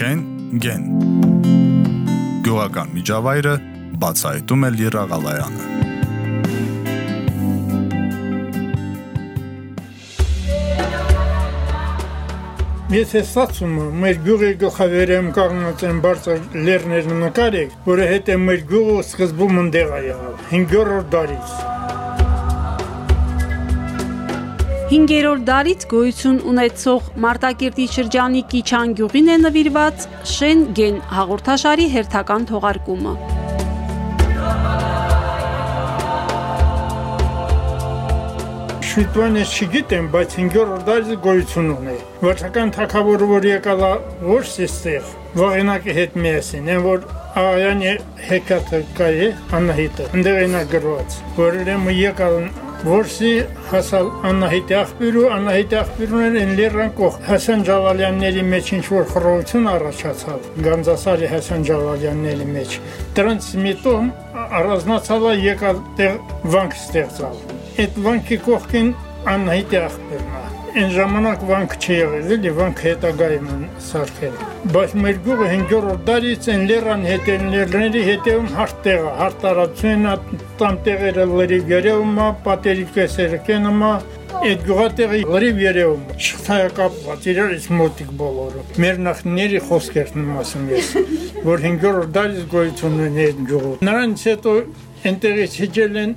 Շեն Գեն Գյուղական միջավայրը բացահայտում է Լիրա Ղալայանը Եթե ստացումը մեր գյուղի գլխավերեմ կանգնած են բարձր լեռներն նկարեք, որը հետ է մեր գյուղը սկզբում ընդեղ է եղավ 5-րդ դարից։ 5-րդ դարից գոյություն ունեցող Մարտակերտի շրջանի Կիչան գյուղին է նվիրված Շեն Գեն հաղորդաշարի հերթական թողարկումը։ Շուտվան ես չգիտեմ, բայց 5-րդ դարից գոյություն ունի։ Վարչական թակավորը որ եկալ է ոչ ստեղ, վաղենակի հետ միասին, են որ Աղայանի հեկատը կա է Անահիտը, ընդեղ այնա գրված, որ ուրեմն եկալ որսի հասալ Անահիտի աղբյուրու, Անահիտի աղբյուրներ են լերան կող Հասան Ջավալյանների մեջ ինչ որ խռովություն առաջացավ, Գանձասարի Հասան Ջավալյանների մեջ։ Դրանց միտում առանձնացալ է եկալ տեղ վանք ստեղծալ այդ վանքի կողքին Անահիտի աղբերն է։ Այն ժամանակ վանք չի եղել, էլի վանք հետագայում են սարքել։ Բայց մեր գյուղը 5-րդ դարից են լերան հետեն լերների հետևում հարթ տեղը, հարթ տարածությունն է, տան տեղերը լրիվ երևում է, պատերի կեսերը կենում է, այդ գյուղատեղի լրիվ երևում է։ Շղթայակապված իրարից մոտիկ բոլորը։ Մեր նախնիների խոսքերն ասում ես, որ 5-րդ դարից գոյություն ունի այդ գյուղը։ Նրանց հետո Այնտեղից հիջել են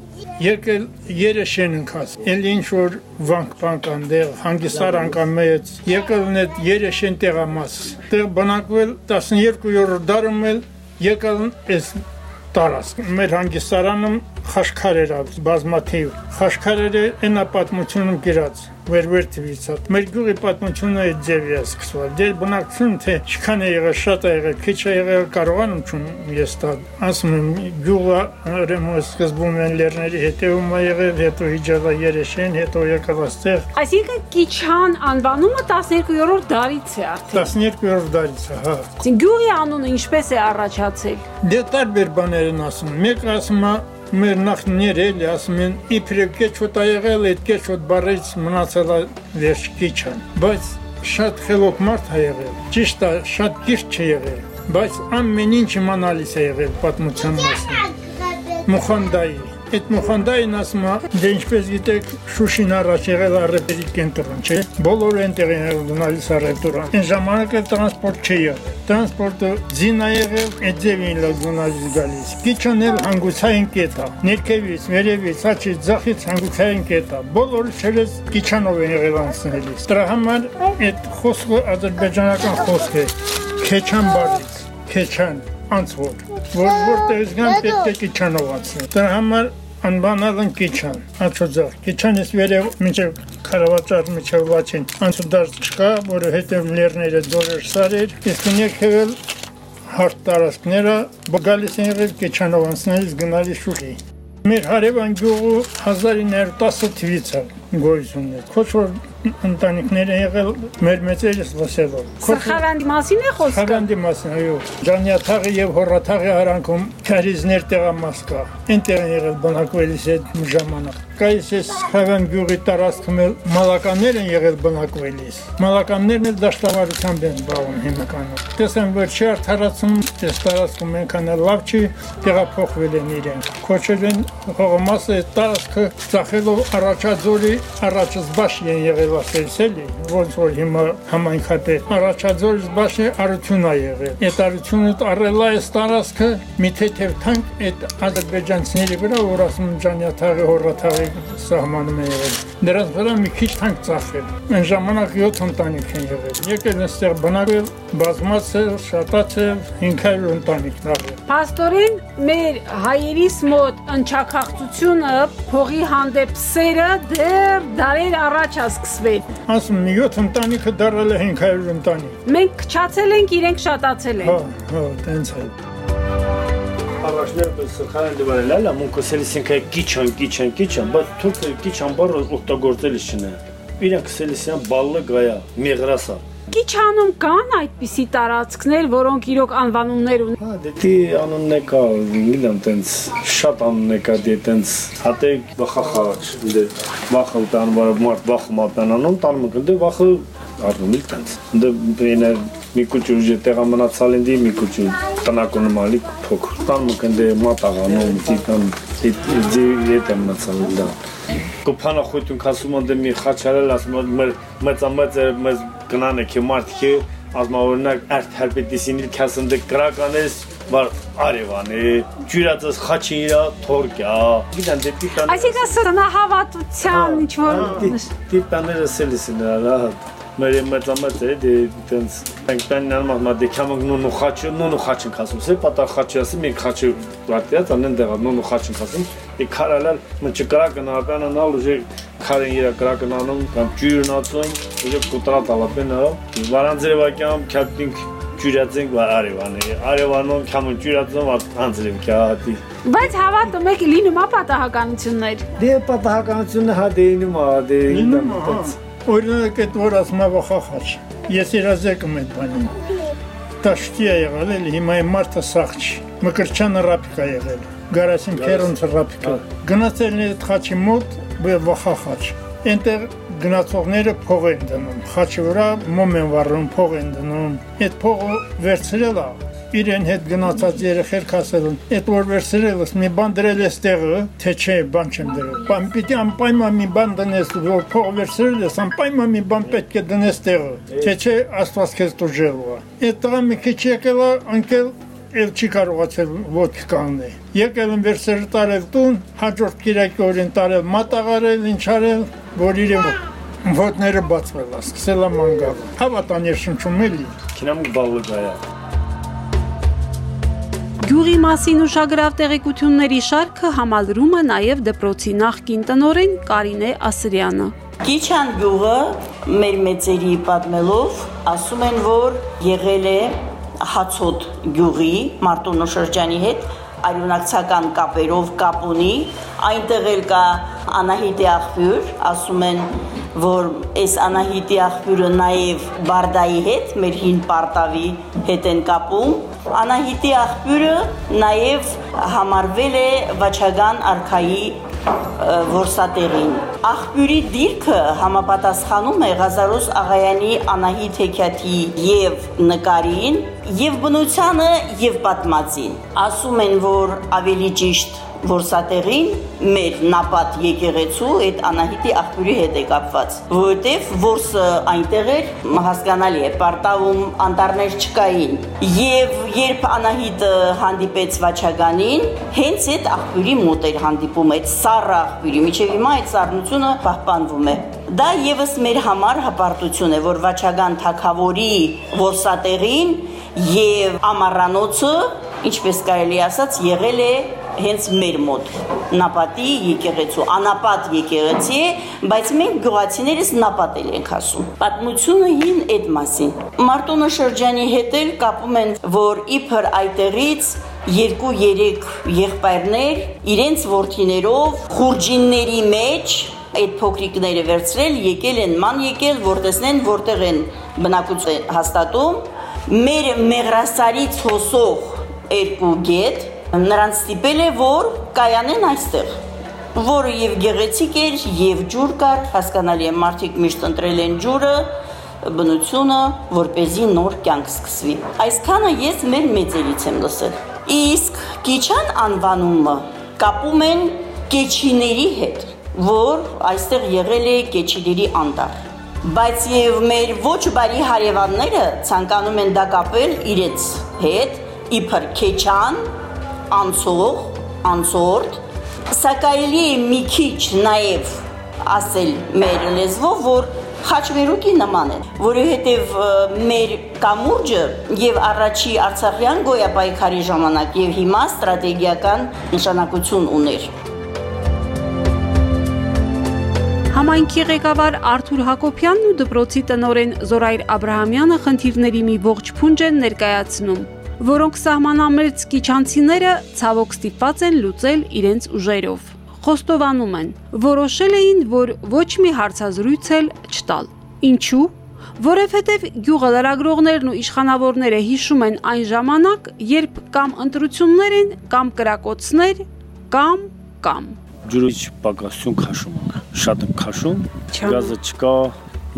եկել երեշեն ընկած։ Էլ ինչ որ վանք բանկ անդեղ հանգստար անկան մեծ եկել են այդ երեշեն տեղամաս։ Տեղ բնակվել 12-րդ դարում էլ եկել այս տարածք։ Մեր հանգստարանում խաշքարեր բազմաթիվ։ Խաշքարերը այնա պատմությունում գրած վերվեր թվիցա։ Մեր գյուղի պատմությունը այդ ձևի է սկսվել։ Դե բնակություն թե ինչքան է եղել, շատ է եղել, քիչ է եղել, կարողանում չուն ես տա։ Ասում եմ գյուղը ուրեմն սկզբում են լեռների հետևում է եղել, հետո իջավ երեշեն, հետո եկավ աստեղ։ Այսինքն Կիչան անվանումը 12-րդ դարից է արդեն։ 12-րդ դարից է, հա։ Գյուղի անունը ինչպես է առաջացել։ Դե տարբեր բաներ են ասում։ Մեկը ասում է մեր նախնիները էլի ասում են իբրե կեչոտ ա եղել, այդ կեչոտ բառից մնացել է վերջ կիչան, բայց շատ խելոք մարդ ա եղել, ճիշտ է, շատ կիրճ չի եղել, բայց ամեն ինչ իմանալիս է եղել պատմության մասին։ Մուխանդայի Այդ Մուխանդային ասում է, դե ինչպես գիտեք, Շուշին առաջ եղել արևերի կենտրոն, չէ՞։ Բոլորը այնտեղ են գնալիս արևտուրան։ Այն ժամանակ տրանսպորտ եղել։ Տրանսպորտը ձին է եղել, այդ ձևին էլ գնալիս գալիս։ Քիչն էլ հանգուցային կետ է։ Ներքևից, վերևից, աչից, ձախից հանգուցային կետ է։ Բոլորը չելես քիչանով են եղել անցնելիս։ Դրա համար այդ խոսքը ադրբեջանական խոսք է։ Քեչան բառից, քեչան անցվոր, որ որտեղից գան պետք է քիչանով անցնել։ Դրա համար անբանալ են Կիչան, Աջոձար։ Կիչանից վերև մինչև Խարավաճար միջև Վաչին անցուդար չկա, որովհետև լեռները ձորեր սարեր, իսկ ներքևել հարթ տարածքները գալիս են եղել Կիչանով անցնելիս գնալի շուխի։ Մեր հարևան գյուղը 1910 թվից է գոյություն է։ Քոչ որ ընտանիքներ են եղել մեր մեծերս լսելով։ Խավանդի մասին է խոսքը։ Խավանդի մասին, այո։ Ջանյաթաղի եւ հորաթաղի արանքում քարիզներ տեղամաս կա։ Այնտեղ եղել բնակվելիս այդ ժամանակ։ Կայս էս Խավան գյուղի տարածքում մալականներ են եղել բնակվելիս։ Մալականներն էլ դաշտավարությամբ են զբաղվում հիմնականում։ Տեսան որ չի արդարացում, այս տարածքում այնքան լավ չի տեղափոխվել են իրենք։ Քոչել են հողամասը տարածքը ծախելով առաջաձորի առաջզբաշ են եղել ասելս էլի, ոնց որ հիմա համայնքապետ առաջաձորից բաշը արություն է եղել։ Այդ արությունը առել է տարածքը մի թեթև թանկ այդ ադրբեջանցիների վրա, որ ասում Ջանյաթաղի հորաթաղի սահմանում է եղել։ Դրանց վրա մի քիչ թանկ ծախել։ Այն ժամանակ 7 ընտանիք են եղել։ Եկել այստեղ բնակվել բազմացել, շատացել 500 ընտանիքն աղել։ Պաստորին մեր հայերիս մոտ ընչակախծությունը փողի հանդեպ սերը դեռ դարեր առաջ է սկսվել։ Ասում 7 ընտանիքը դարել է 500 ընտանիք։ Մենք քչացել ենք, իրենք շատացել են։ Հա, հա, տենց է։ Առաջներս սխալեն դվարել այլ ամունքսելիս ինքը կիչան, կիչան, կիչան, բայց թուրքը կիչան բառը օգտագործելիս չնե։ Իրանք սելիսյան բալլը գայա, մեղրասա։ Կիչանում կան այդպիսի տարածքներ, որոնք իրոք անվանումներ ունեն։ Հա, դե անունն է կա, գիտեմ, տենց շատ անուն է կա, դե տենց հատե վախախաղաչ, դե վախը տան մարդ վախը մատանանում տանում, դե վախը առնում էլ տենց։ Դե բենը մի քիչ ուժ տեղա մնացալ ինձ մի քիչ տնակոն մալի փոքր։ Տան մկնդե մատաղանում դիտան դի եթե մնացալ դա։ Կոփանա խույտուն կասում անդե մի խաչարել ասում մեր մեծամեծ մեզ գնանը քի մարդի ասում օրինակ արդ հերբետիսին իր քասնդը կրականես բար արևանի ջուրածս խաչի իրա թորկյա գիտան դեպի տան Այսինքն սրնահավատության ինչ որ դիպաները սելիսին რა մեր մեծամեծ է դե տենց մենք տանան մամա դե կամոք նունու խաչը նունու խաչն կասում սե պատա խաչը ասի մենք խաչը վարտիած անեն դեղա նունու խաչն կասում է քարալալ մը չկրակն ապյանանալ ուժե քարեն իրա կրակն անում կամ ջուրն ածում ուժե կոտրատ ալապեն հա վարանձրևակյամ քապտինգ ջուրածենք արևանը արևանում կամոն ջուրածում անձրև քյատի Բայց հավատում եք լինում է պատահականություններ։ դե պատահականությունը հա դենում ա դե Լինում է, հա։ Օրինակ այդ որ ասում է վախախաչ։ Ես իրազեկում եմ բանին։ Տաշտի է եղել, էլի, հիմա է մարդը սաղ չի։ Մկրչանը ռապիկա եղել։ Գարասին քերոնց ռապիկա։ Գնացել է այդ խաչի մոտ, բե վախախաչ։ Այնտեղ գնացողները փող են դնում։ Խաչի վրա մոմ են վառում, փող են դնում։ Այդ փողը վերցրել է իրեն հետ գնացած երեխեր կասելուն այդ որ վերսրելս մի բան դրել ես տեղը թե չէ բան չեմ դրել բան պիտի անպայման մի բան դնես որ փող վերսրել ես անպայման մի բան պետք է դնես տեղը թե չէ աստված քեզ դուժելու է այդ տղա մի քիչ եկել է անկել էլ չի կարողացել ոդկ կաննի։ Եկել են վերսերը տարել տուն, հաջորդ կիրակի օրին տարել մատաղարել, ինչ արել, որ իրեն ոտները բացվել է, սկսել է մանգալ։ Հավատան ես շնչում էլի։ քինամ բալը գայա Գյուղի մասին ուշագրավ տեղեկությունների շարքը համալրում է նաև դպրոցի նախկին տնորեն Կարինե Ասրյանը։ Կիչան գյուղը մեր մեծերի պատմելով ասում են, որ եղել է հացոտ գյուղի Մարտունու շրջանի հետ արյունակցական կապերով կապ ունի, այնտեղ էլ կա Անահիտի աղբյուր, ասում են, որ այս Անահիտի աղբյուրը նաև Բարդայի հետ, մեր հին Պարտավի հետ են կապում, Անահիտի աղբյուրը նաև համարվել է Վաչագան արխայի որսատեղին։ Աղբյուրի դիրքը համապատասխանում է Ղազարոս Աղայանի Անահիտ հեքիաթի եւ նկարին եւ բնությանը եւ պատմածին։ Ասում են, որ ավելի ճիշտ որսատեղին մեր նապատ եկեղեցու այդ Անահիտի աղբյուրի հետ է կապված, որովհետև որսը այնտեղ էր հասկանալի է, պարտավում անտառներ չկային։ Եվ երբ Անահիտը հանդիպեց Վաչագանին, հենց այդ աղբյուրի մոտ էր հանդիպում այդ սառը աղբյուրի, միջև հիմա այդ սառնությունը պահպանվում է։ Դա եւս մեր համար հպարտություն է, որ Վաչագան թակավորի որսատեղին եւ ամառանոցը, ինչպես կարելի ասած, եղել է հենց մեր մոտ նապատի եկեղեցու, անապատ եկեղեցի է, բայց մենք գյուղացիներս նապատել ենք ասում։ Պատմությունը հին այդ մասին։ Մարտոնո շրջանի հետ էլ կապում են, որ իբր այդտեղից երկու-երեք եղբայրներ իրենց ворթիներով խուրջինների մեջ այդ փոքրիկները վերցրել, եկել են, ման եկել, որ տեսնեն որտեղ են բնակություն հաստատում։ Մեր մեղրասարից հոսող երկու գետ նրանց ստիպել է, որ կայանեն այստեղ որը եւ գեղեցիկ էր եւ ջուր կար, հասկանալի է, մարդիկ միշտ ընտրել են ջուրը, բնությունը, որ เป զի նոր կյանք սկսվի։ Այսքանը ես մեր մեծերից եմ լսել։ Իսկ Կիչան անվանումը կապում են կեչիների հետ, որ այստեղ եղել է կեչիների անտառ բայց եւ մեր ոչ բարի հարևանները ցանկանում են դա կապել իրենց հետ իբր քեչան անցող, անցորդ, սակայելի է մի քիչ նաև ասել մեր լեզվով, որ խաչմերուկի նման է, որովհետև մեր կամուրջը եւ առաջի Արցախյան գոյապայքարի ժամանակ եւ հիմա ստրատեգիական նշանակություն ուներ։ Համայնքի ղեկավար Արթուր Հակոբյանն ու դպրոցի տնորեն Զորայր Աբ รา համյանը խնդիրների մի ողջ փունջ են ներկայացնում որոնք սահմանամերձ կիչանցիները ցավոք ստիպված են լուծել իրենց ուժերով։ Խոստովանում են, որոշել էին, որ ոչ մի հարցազրույց էլ չտալ։ Ինչու՞։ Որովհետև գյուղալարագրողներն ու իշխանավորները հիշում են այն ժամանակ, երբ կամ ընտրություններ են, կամ կրակոցներ, կամ կամ ջուրիչ պակասություն քաշում ենք։ Շատ ենք քաշում։ Գազը չկա,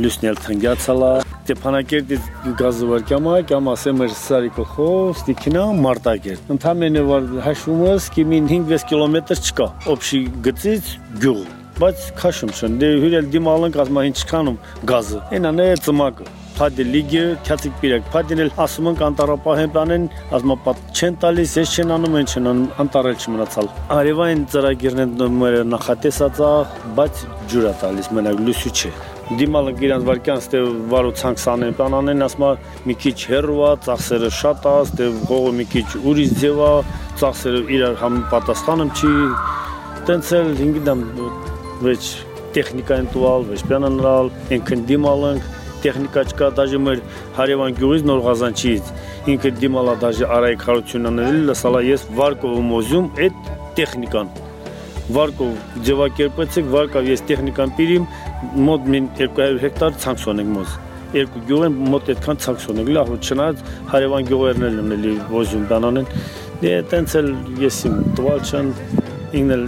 լուսնել թնգացալա, Ստեփանակերտից գազովար կամա, կամա սեմեր Սարիկոխով, Ստիքինա, Մարտակերտ։ Ընդամենը որ հաշվում ես, կիմին 5-6 կիլոմետր չկա, օբշի գծից գյուղ բայց քաշում չն դե հյուրել դիմալն կազմա ինչ քանում գազը այնան է ծմակը Փադի լիգը քացիկ պիրակ Փադին էլ ասում են կանտարապահեն բանեն ասմապատ չեն տալիս ես չեն անում են չեն անտարել չմնացալ արևային ծրագիրն են մերը նախատեսածա բայց ջուրա տալիս մենակ լուսու չէ դիմալը իրանց վարկյան ստե վարուցանք սանեն բանանեն ասма մի քիչ հերվա ծախսերը շատ է ստե գողը մի քիչ ուրիշ ձևա ծախսերը իրար համ պատասխանում չի տենց էլ ինգդամ վեճ տեխնիկային տուալ, վեճ պյանանալ, ինքն դիմալանք, տեխնիկա չկա դաժե մեր հարևան գյուղից նոր Ղազանչից ինքը դիմալա դաժե արայք հարությունանել լսալա ես վարկով մոզում այդ տեխնիկան վարկով ձևակերպեցեք վարկով ես տեխնիկան պիրիմ մոտ մին 200 հեկտար ցանքսոնենք մոզ երկու գյուղեն մոտ այդքան ցանքսոնենք լավ չնայած հարևան գյուղերն էլ ունելի ոզում բանանեն դե տենց էլ ես իմ տվալ չան ինքն էլ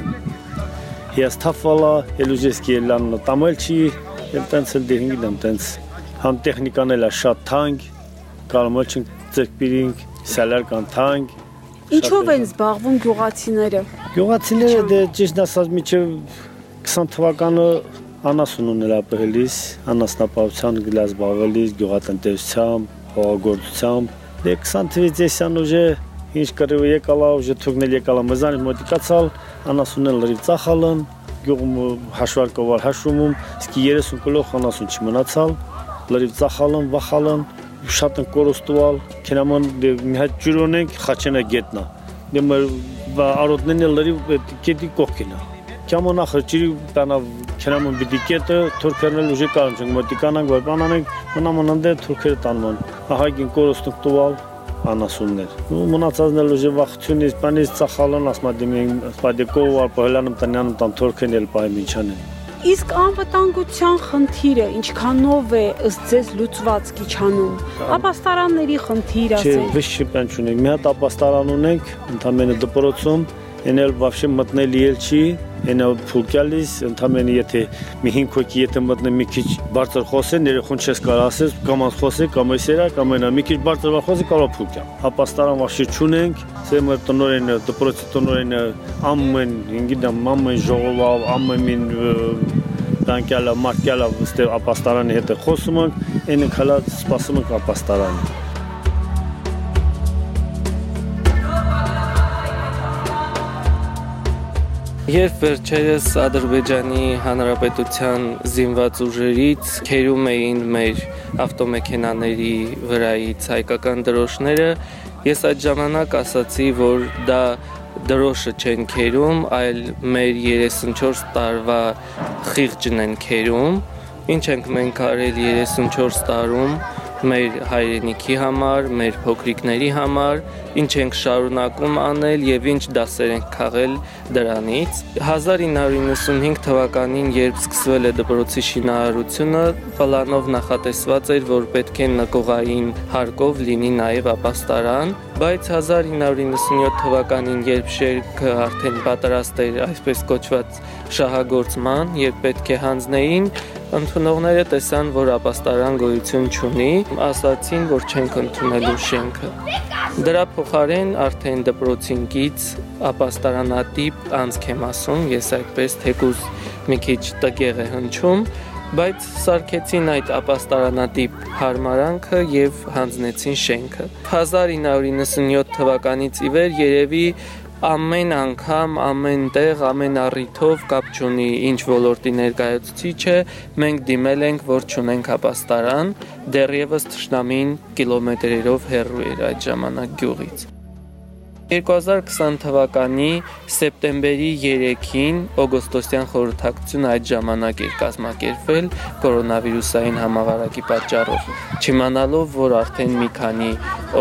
հիաստափվալա, ելուժեսկի լաննա տամել չի, եւ տենց էլ դե հինգիդամ տենց համ տեխնիկան էլ է շատ թանկ, կարող չն ծերպիրինք, սալար կան թանկ։ Ինչով են զբաղվում գյուղացիները։ Գյուղացիները դե ճիշտ ասած միջև 20 թվականը անասուն ունել ապրելիս, անասնապահության գլազ զբաղվելիս, գյուղատնտեսությամբ, հողագործությամբ։ Դե 20 թվից եսյան ուժը ինչ կրիվ եկալա, ուժը թուգնել եկալա մզանից մոտիկացալ, անասունն լրիվ ծախալն, գյուղում հաշվարկով հաշվում, իսկ 30 կիլո անասուն չմնացալ, լրիվ ծախալն, վախալն, շատ են կորոստուալ, կենաման դե մի հատ ջուրոնենք խաչենա գետնա։ Դե մեր արոտներն լրիվ կետի կողքինա։ Կամոն ախր ջրի տանա կենաման բիդի կետը թուրքերն ուժի կարում չենք մոտիկանանք, բայց բանանենք մնաման ընդե թուրքերը տանման։ Ահա գին կորոստուկ տուալ, անասուններ։ Ու մնացածն էլ ուժը վախությունից, բանից ծախալն ասմադիմին, սպադեկով արփահելանում տնյանում տան թորքեն էլ բայ միջանեն։ Իսկ անվտանգության խնդիրը ինչքանով է ըստ ձեզ լուծված Կիչանում։ Ապաստարանների խնդիր ասեք։ Չէ, ոչ շիպան չունենք։ Մի հատ ապաստարան ունենք, ընդամենը դպրոցում, այն էլ вообще մտնելի էլ չի, այնա փուկյալիս ընդամենը եթե մի 5 հոգի եթե մտնի մի քիչ բարձր խոսեն, երեխուն չես կարող ասես կամ անց խոսե կամ էսերա կամ այնա մի քիչ բարձր խոսի կարող փուկյալ։ Հապաստարան вообще չունենք, սեմը տնորենը, դպրոցի տնորենը ամեն, ինգիդամ ամեն ժողովավ, ամեն տանկյալա, մարկյալա, ստե ապաստարանի հետ խոսում ենք, այնը քալա սպասում ենք ապաստարանը։ Երբ վերջերս Ադրբեջանի Հանրապետության զինված ուժերից քերում էին մեր ավտոմեքենաների վրայից հայկական դրոշները, ես այդ ժամանակ ասացի, որ դա դրոշը չեն քերում, այլ մեր 34 տարվա խիղճն են քերում։ Ինչ ենք մենք արել 34 տարում մեր հայրենիքի համար, մեր փոքրիկների համար, ինչ ենք շարունակում անել եւ ինչ դասեր ենք քաղել դրանից։ 1995 թվականին, երբ սկսվել է դպրոցի շինարարությունը, պլանով նախատեսված էր, որ պետք է նկողային հարկով լինի նաեւ ապաստարան, բայց 1997 թվականին, երբ շերքը արդեն պատրաստ էր այսպես կոչված շահագործման, երբ պետք է հանձնեին, Ընդունողները տեսան, որ ապաստարան գոյություն չունի, ասացին, որ չենք ընդունելու շենքը։ Դրա փոխարեն արդեն դպրոցին կից ապաստարանատիպ անցք եմ ասում, ես այդպես թեկուզ մի քիչ տգեղ է հնչում, բայց սարքեցին այդ ապաստարանատիպ հարմարանքը եւ հանձնեցին շենքը 1997 թվականից ի վեր երևի ամեն անգամ, ամեն տեղ, ամեն առիթով կապ չունի ինչ ոլորտի ներկայացուցիչ է, մենք դիմել ենք, որ չունենք ապաստարան, դեռևս ճշնամին կիլոմետրերով հեռու էր այդ ժամանակ գյուղից։ 2020 թվականի սեպտեմբերի 3-ին օգոստոսյան խորհրդակցությունը այդ ժամանակ էր կազմակերպվել կորոնավիրուսային համավարակի պատճառով, չիմանալով, որ արդեն մի քանի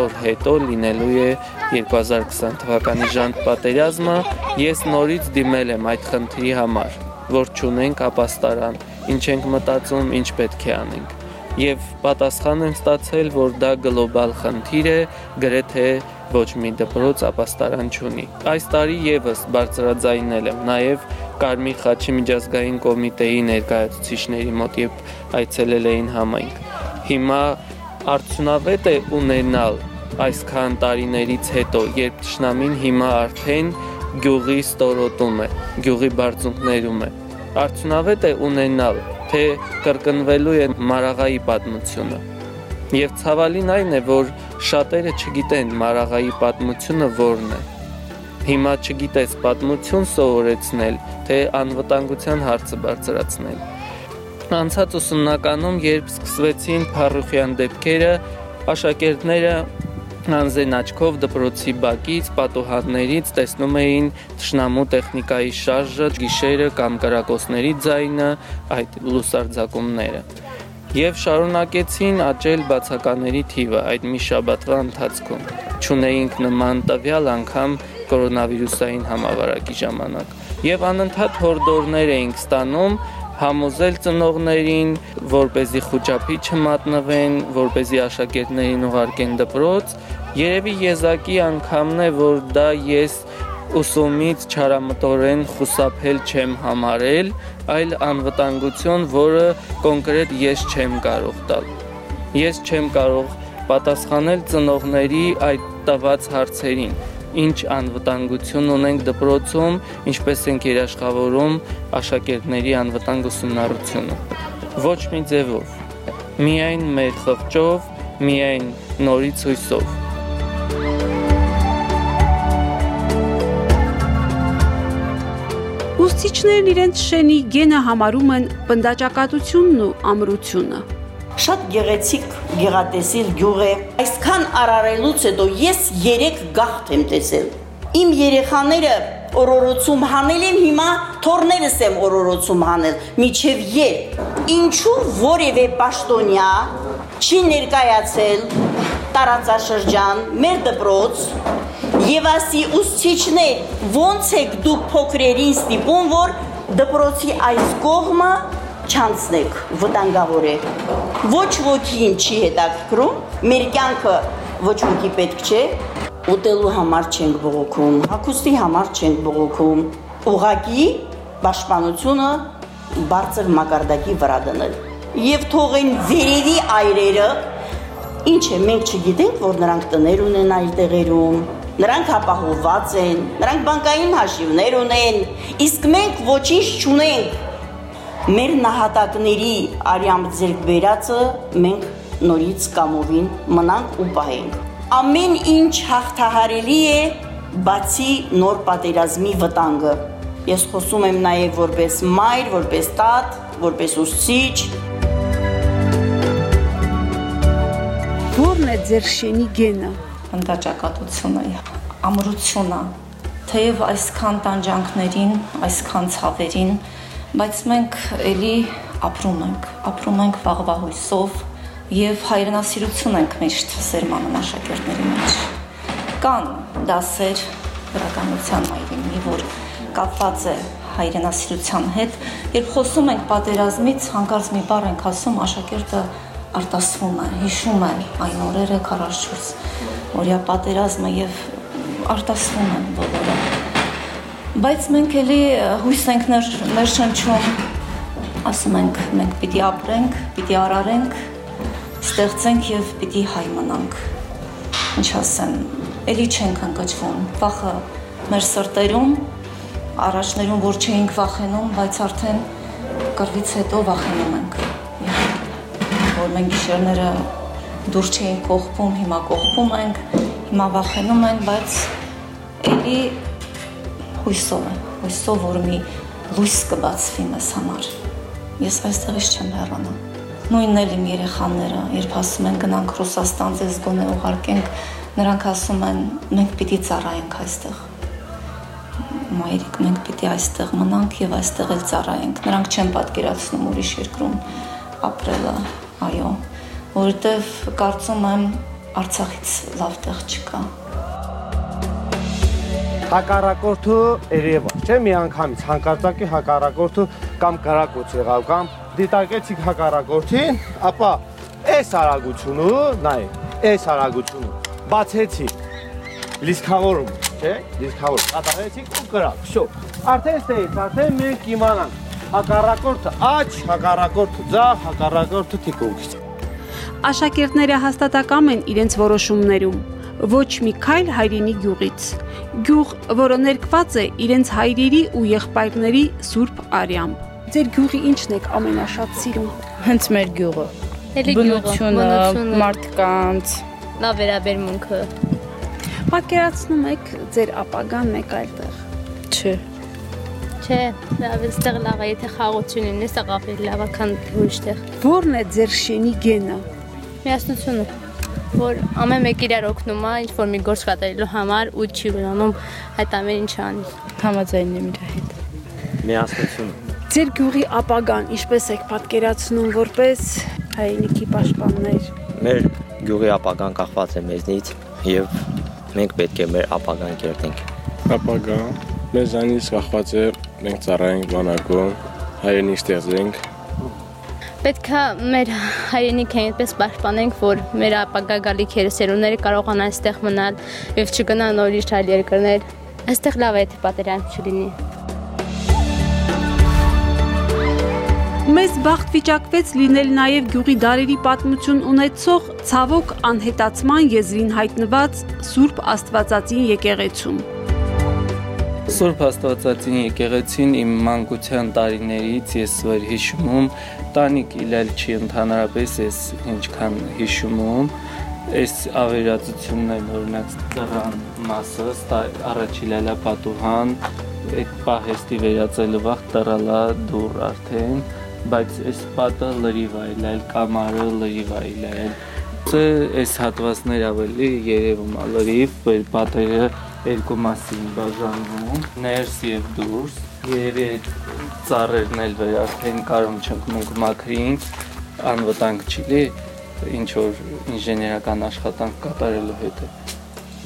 օր հետո լինելու է 2020 թվականի ժանտ պատերազմը, ես նորից դիմել եմ այդ խնդրի համար, որ ճունենք ապաստարան, ինչ ենք մտածում, ինչ պետք է անենք եւ պատասխան եմ ստացել, որ դա գլոբալ խնդիր է, գրեթե ոչ մի դպրոց ապաստարան չունի։ Այս տարի եւս բարձրաձայնել եմ նաեւ Կարմիր խաչի միջազգային կոմիտեի ներկայացուցիչների մոտ, երբ այցելել էին համայնք։ հիմա արդյունավետ է ունենալ այսքան տարիներից հետո, երբ ճշնամին հիմա արդեն գյուղի ստորոտում է, գյուղի բարձունքներում է։ Արդյունավետ է ունենալ, թե կրկնվելու է Մարաղայի պատմությունը։ Եվ ցավալին այն է, որ շատերը չգիտեն Մարաղայի պատմությունը որն է։ Հիմա չգիտես պատմություն սովորեցնել, թե անվտանգության հարցը բարձրացնել։ Անցած ուսումնականում, երբ սկսվեցին Փարուխյան դեպքերը, աշակերտները անզեն աչքով դպրոցի բակից, պատուհաններից տեսնում էին ճշնամու տեխնիկայի շարժը, գիշերը կամ կրակոցների ձայնը, այդ լուսարձակումները Եվ շարունակեցին աճել բացակաների թիվը այդ մի շաբաթվա ընթացքում։ Չունեինք նման տվյալ անգամ կորոնավիրուսային համավարակի ժամանակ։ Եվ անընդհատ հորդորներ էինք ստանում համոզել ծնողներին, որ เป զի խոճապի չմատնվեն, որ เป զի աշակերտներին ուղարկեն դպրոց, Երևի եզակի անգամն է, որ դա ես ուսումից չարամտորեն խուսափել չեմ համարել, այլ անվտանգություն, որը կոնկրետ ես չեմ կարող տալ։ Ես չեմ կարող պատասխանել ծնողների այդ տված հարցերին ինչ անվտանգություն ունենք դպրոցում, ինչպես ենք երաշխավորում աշակերտների անվտանգ ուսումնառությունը։ Ոչ մի ձևով։ Միայն մեր խղճով, միայն նորից հույսով։ Ուսուցիչներն իրենց շենի գենը համարում են բնդաճակատությունն ու ամրությունը։ Շատ գեղեցիկ գեղատեսիլ գյուղ է։ Այսքան արարելուց հետո ես 3 գաղթ եմ տեսել։ Իմ երեխաները օրորոցում հանել եմ հիմա թորներս եմ օրորոցում հանել միջև երբ ինչու որևէ պաշտոնյա չի ներկայացել տարածաշրջան մեր դպրոց եւ ասի ուսուցիչներ ո՞նց եք դուք փոքրերին ստիպում որ դպրոցի այս կողմը չանցնեք վտանգավոր է ոչ ոքին չի հետաքրում մեր կյանքը ոչ ոքի պետք չէ ուտելու համար չենք բողոքում հակոստի համար չենք բողոքում ուղակի պաշտպանությունը բարձր մակարդակի վրա դնել եւ թողեն վերևի այրերը ինչ է մենք չգիտենք որ նրանք տներ ունեն այլ տեղերում նրանք ապահովված են, նրանք բանկային հաշիվներ ունեն, իսկ մենք ոչինչ չունենք։ Մեր նահատակների արյամբ ձերկ վերածը մենք նորից կամովին մնանք ու պահենք։ Ամեն ինչ հաղթահարելի է, բացի նոր պատերազմի վտանգը։ Ես խոսում եմ նաև որպես մայր, որպես տատ, որպես ուսուցիչ։ Որն է ձեր շենի գենը հնդաճակատությունը, ամրությունը, թեև այսքան տանջանքներին, այսքան ցավերին, բայց մենք էլի ապրում ենք, ապրում ենք վաղվա հույսով եւ հայրենասիրություն ենք միշտ սերմանում աշակերտների մեջ։ Կան դասեր գրականության այրինի, որ կապված է հայրենասիրության հետ, երբ խոսում ենք պատերազմից, հանկարծ մի բառ ենք ասում, աշակերտը արտասվում է, հիշում է այն օրերը 44 օրյա պատերազմը եւ արտասվում են բոլորը։ Բայց մենք էլի հույս ենք ներշնչում, ասում ենք մենք պիտի ապրենք, պիտի արարենք, ստեղծենք եւ պիտի հայ մնանք։ Ինչ ասեմ, էլի չենք ընկճվում։ Վախը մեր սրտերում առաջներում որ չէինք վախենում, բայց արդեն կռվից հետո վախենում ենք։ մենք գիշերները դուր չէին կողպում, հիմա կողպում ենք, հիմա վախենում ենք, բայց ելի հույսով է, հույսով որ մի լույս կբացվի մեզ համար։ Ես այստեղից չեմ հեռանա։ Նույնն էլ իմ երեխաները, երբ ասում են գնանք Ռուսաստան, ձեզ գոնե ուղարկենք, նրանք ասում են մենք պիտի ծառայենք այստեղ մայրիկ մենք պիտի այստեղ մնանք եւ այստեղ էլ ծառայենք։ Նրանք չեն պատկերացնում ուրիշ երկրում ապրելը, այո որովհետև կարծում եմ Արցախից լավ տեղ չկա։ Հակառակորդը երևա, չէ՞ մի անգամից հանկարծակի հակառակորդը կամ կարակոց եղավ կամ դիտարկեցիք հակառակորդին, ապա այս արագությունը, նայ, այս արագությունը բացեցի լիսկավորում, չէ՞, լիսկավոր, կատարեցիք ու կրակ, շո։ Արդեն ստեից, արդեն մենք իմանանք հակառակորդը աչ, հակառակորդը ձախ, հակառակորդը թիկունքից։ Աշակերտները հաստատակամ են իրենց որոշումներում։ Ոչ մի քայլ հայրենի գյուղից։ Գյուղ, որը ներկված է իրենց հայրերի ու եղբայրների Սուրբ Արյամբ։ Ձեր գյուղի ինչն եք ամենաշատ սիրում։ Հենց մեր գյուղը։ Բնությունը, մարդկանց, լավ վերաբերմունքը։ Պատկերացնում եք ձեր ապագան մեկ այլտեղ։ չէ։ Չէ, լավ էստեղ լավ է, եթե խաղություն ունի, սա ավելի լավ է, քան ուրիշտեղ։ Որն է ձեր շենի գենը։ Միասնությունը, որ ամեն մեկ իրար օգնում է ինչ որ մի գործ կատարելու համար ու չի վրանում այդ ամեն ինչը անի։ Համաձայնն եմ իր հետ։ միասնություն Ձեր գյուղի ապագան ինչպես եք պատկերացնում որպես հայրենիքի պաշտպաններ։ մեր գյուղի ապագան կախված է մեզնից եւ մենք պետք է մեր ապագան կերտենք ապագա մեզանից կախված է մենք ծառայենք բանակում հայրենիք ստեղծենք Պետք է մեր հայրենիքը այնպես պաշտպանենք, որ մեր ապագա գալիքերը սերունդները կարողանան այստեղ մնալ եւ չգնան ուրիշ այլ երկրներ։ Այստեղ լավ է, եթե պատերազմ չլինի։ Մեզ բախտ վիճակվեց լինել նաև գյուղի դարերի պատմություն ունեցող ցավոք անհետացման եզրին հայտնված Սուրբ Աստվածածին եկեղեցում։ Սուրբ Աստվածածին եկեղեցին իմ մանկության տարիներից ես վեր հիշում, տանիք իլել չի ընդհանրապես ես ինչքան հիշում այս ավերածությունն են օրինակ դրան մասը ստա առաջի լալա պատուհան այդ պահեստի վերածելու վաղ տրալա դուր արդեն բայց այս պատը լրիվ այլել կամարը լրիվ այլել այս հատվածներ ավելի երևում է լրիվ, որ պատերը երկու մասի են բաժանվում, ներս եւ դուրս։ Երևի այդ ծառերն էլ վեր արդեն կարում չընկնենք մաքրինք, անվտանգ չի լի, ինչ որ ինժեներական աշխատանք կատարելու հետ է։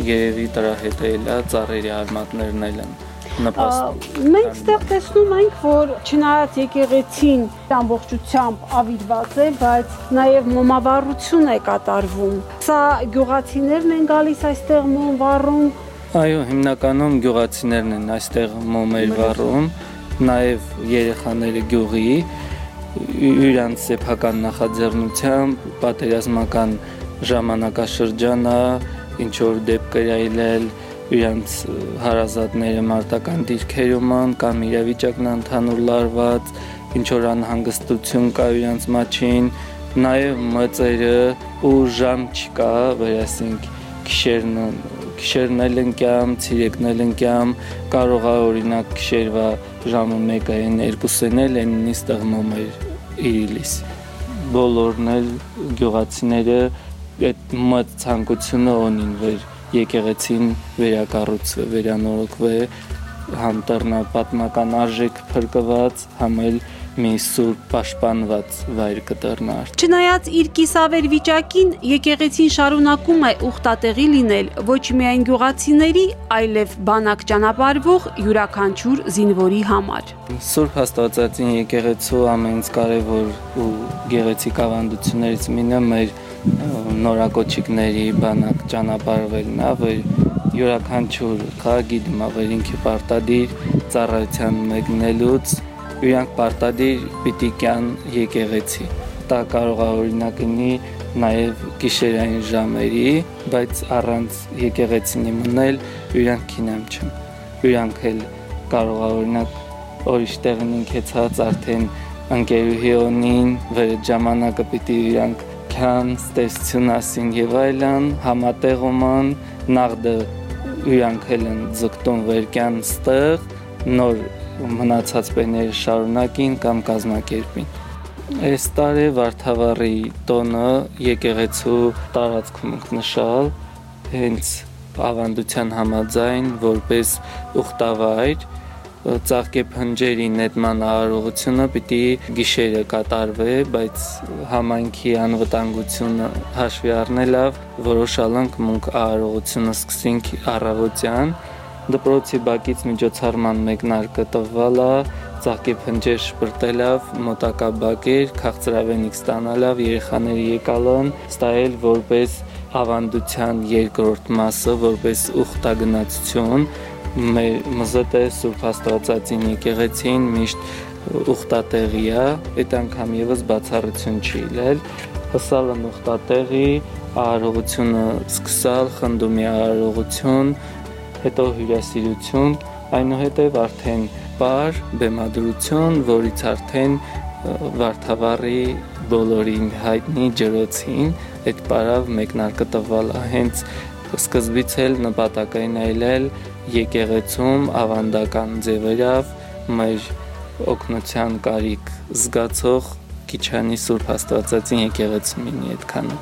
Երևի դրա հետ էլ է ծառերի արմատներն էլ են նպաստում։ Մենք ստեղ տեսնում ենք, որ չնայած եկեղեցին ամբողջությամբ ավիրված է, բայց նաև մոմավառություն է կատարվում։ Սա գյուղացիներն են գալիս այստեղ մոմ վառում, Այո, հիմնականում գյուղացիներն են այստեղ մոմեր վառում, նաև երեխաները գյուղի իրանց սեփական նախաձեռնությամբ պատերազմական ժամանակաշրջանը ինչ որ դեպք կայացել իրանց հարազատները մարտական դիրքերում են կամ իրավիճակն ընդհանուր լարված, ինչ որ անհանգստություն կա իրանց մաչին, նաև մծերը ու ժամ չկա, վերասինք քիշերն քիշերն էլ ընկյամ, ցիրեկն էլ ընկյամ, կարող է օրինակ քիշերվա ժամը 1-ին 2-ին էլ են նստեղ մոմեր իրիլիս։ Բոլորն էլ գյուղացիները այդ մտ ցանկությունը ունին վեր եկեղեցին վերակառուցվե, վերանորոգվե, համ տրնապատմական արժեք փրկված, համ էլ մի սուրբ պաշտպանված վայր կդառնա։ Չնայած իր կիսավեր վիճակին, եկեղեցին շարունակում է ուխտատեղի լինել ոչ միայն գյուղացիների, այլև բանակ ճանապարհվող յուրաքանչյուր զինվորի համար։ Սուրբ Աստվածածին եկեղեցու ամենից կարևոր ու գեղեցիկ ավանդություններից մինը մեր նորակոչիկների բանակ ճանապարհվելն է, որ յուրաքանչյուր խագի դիմավոր ինքը պարտադիր ծառայության մեկնելուց իրանք պարտադիր պիտի կյան եկեղեցի։ Դա կարող է օրինակ լինի նաև գիշերային ժամերի, բայց առանց եկեղեցինի մնել իրանք քինամ չեմ։ Իրանք էլ կարող է օրինակ օրիշտեղն ինքեցած արդեն ընկերուհիոնին վեր ժամանակը պիտի իրանք քան ստեսություն ասին եւ այլն համատեղոման նաղդը իրանքել են ձգտում վերկյան ստեղ նոր մնացած բեները շարունակին կամ կազմակերպին Այս տարի Վարդավառի տոնը եկեղեցու տարածքում նշալ հենց ավանդության համաձայն որպես ուխտավայր ծաղկե փնջերի նետման արարողությունը պիտի գիշերը կատարվե, բայց համայնքի անվտանգությունը հաշվի առնելով որոշալանք մունք արարողությունը սկսենք առավոտյան դպրոցի բակից միջոցառման մեկնարկը տվալա ծաղկի փնջեր շպրտելով մոտակա բակեր քաղցրավենիք ստանալով երեխաների եկալան ստայել որպես ավանդության երկրորդ մասը որպես ուխտագնացություն մեր մզտե Սուրբ Աստվածածին եկեղեցին միշտ ուխտատեղի է, այդ անգամ եւս բացառություն չի ելել։ հսալը նուխտատեղի արարողությունը սկսալ խնդումի արարողություն հետո հյուրասիրություն այնուհետև արդեն բար բեմադրություն որից արդեն Վարդավառի բոլորին հայտնի ջրոցին այդ պարավ մեկնարկը տվալ հենց սկզբից էլ նպատակային այլել եկեղեցում ավանդական ձևերով մեր օգնության կարիք զգացող Քիչանի Սուրբ Աստվածածին եկեղեցում ինի այդքանը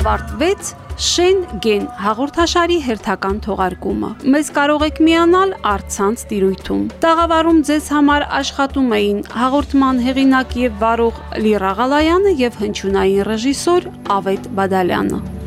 ավարտվեց Շեն Գեն հաղորդաշարի հերթական թողարկումը։ Մեզ կարող եք միանալ Արցանց տիրույթում։ Տաղավարում ձեզ համար աշխատում էին հաղորդման հեղինակ եւ վարող Լիրա Ղալայանը եւ հնչյունային ռեժիսոր Ավետ Բադալյանը։